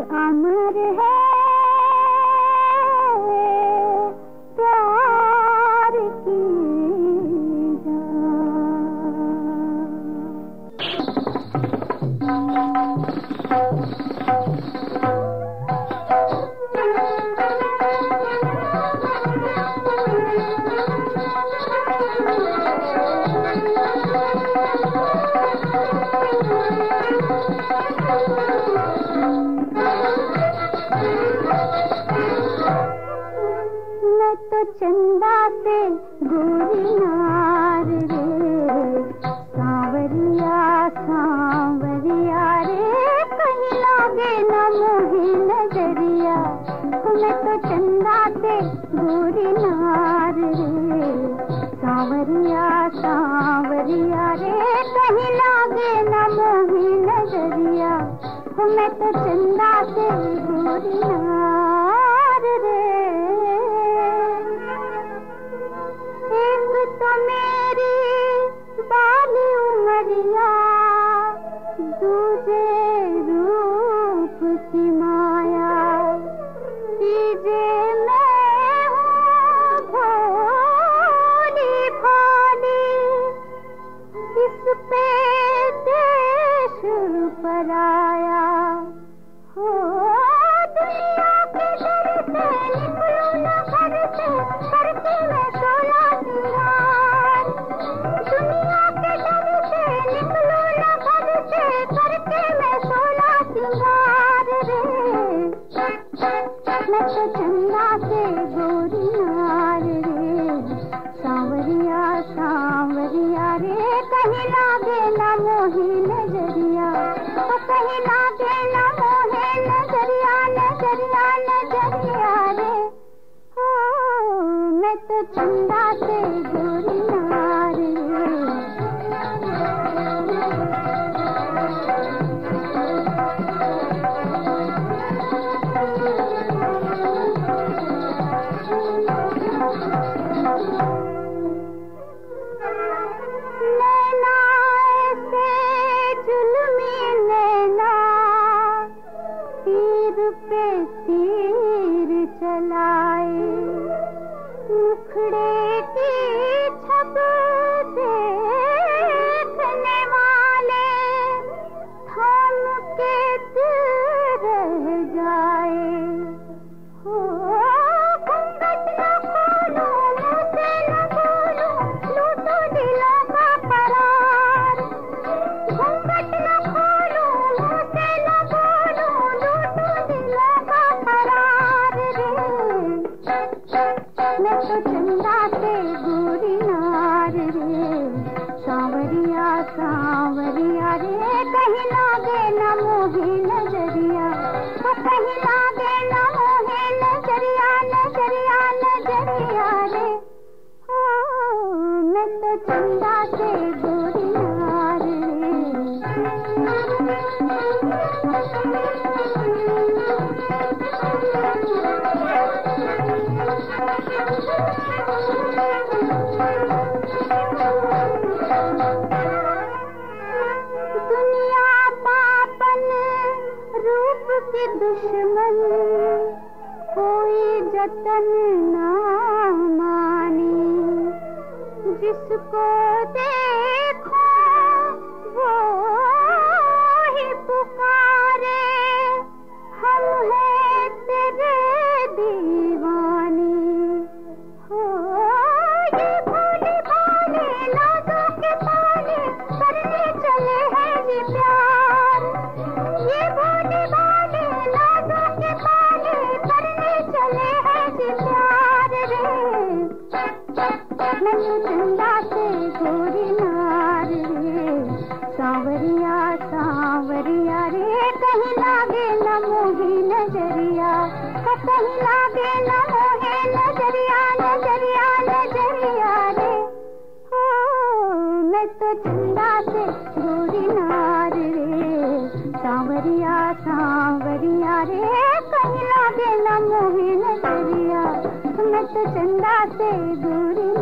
अमर है मैं तो चंदा से गोरी न इस पे देश पर आया हो दुनिया के से निकलो न घर से करके मैं दुनिया के न घर से करके मैं सिंगार रे मैं तो चंदा गोरी नार रे सांवरिया सांवरिया मोही नज़रिया तो तीर चलाए मुखड़े सांवरिया सांवरिया रे कहीं लागे ना मोही नज़रिया। तो कहीं लागे दुनिया पापन रूप के दुश्मन कोई जतन ना मानी। जिसको देखो सांवरिया सांवरिया रे, कहीं लागे न मोही नज़रिया। कहीं लागे न मोहे नज़रिया नज़रिया नज़रिया रे। हो मैं तो चंदा से गोरी नार रे। सांवरिया सांवरिया रे, कहीं लागे न मोही नज़रिया। मैं तो चंदा से गोरी